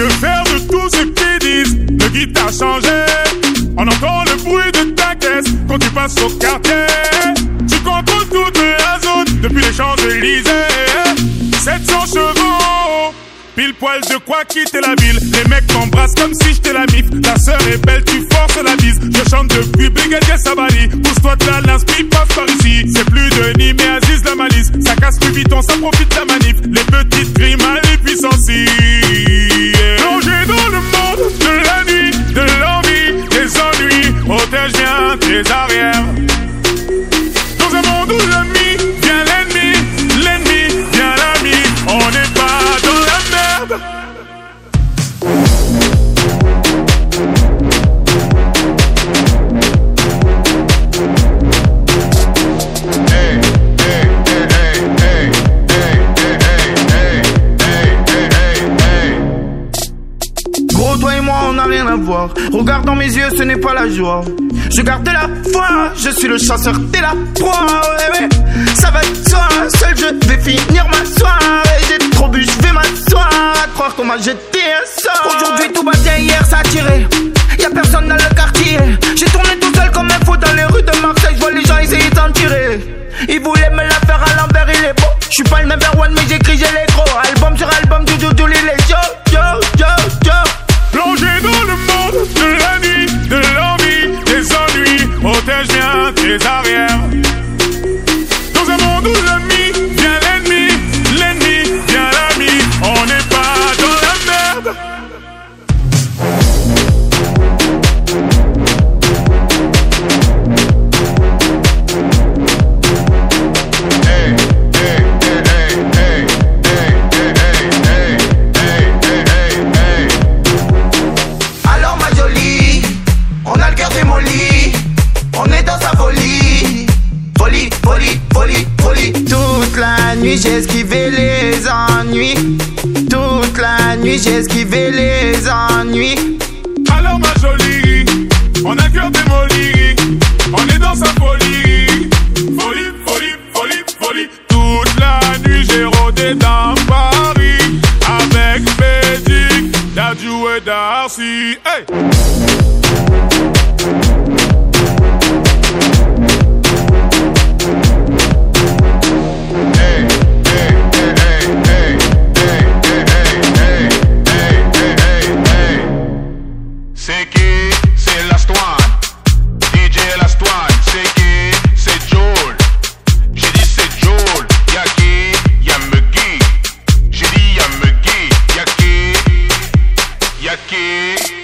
Que faire de tout ce qu'ils disent Le guide t'a changé. On entend le bruit de ta caisse quand tu passes au quartier. Tu contrôles toute la zone depuis les Champs-Élysées. 700 chevaux. Pile poil de quoi quitter la ville Les mecs t'embrassent comme si j'étais la mif Ta sœur est belle, tu forces la bise Je chante depuis Brigadier Sabali Pousse-toi de là, l'inspire passe par ici C'est plus de Nîmes mais Aziz la malice Ça casse plus vite, on s'en profite de la manif Les petites crimes à puissance ennuis Protège bien tes arrières Regarde dans mes yeux, ce n'est pas la joie. Je garde la foi, je suis le chasseur, t'es la proie. Ouais, ouais. Ça va de soi, seul je vais finir ma soirée. J'ai trop bu, je vais m'asseoir. À croire qu'on m'a jeté un sort. Aujourd'hui, tout va bien, hier, ça a tiré. Y'a personne dans le quartier. J'ai tourné tout seul comme un fou dans les rues de Marseille. Je vois les gens essayer d'en tirer. Ils voulaient me la faire à l'envers, il est beau. Je suis pas le number one, mais j'écris, j'ai les gros. Album sur album, du du du les yo, Toute la nuit j'ai esquivé les ennuis. Toute la nuit j'ai esquivé les ennuis. Alors ma jolie, on a cœur démoli, on est dans sa folie. Folie, folie, folie, folie. Toute la nuit j'ai rôdé dans Paris avec Bédic, Dadju et Darcy. Hey! aqui.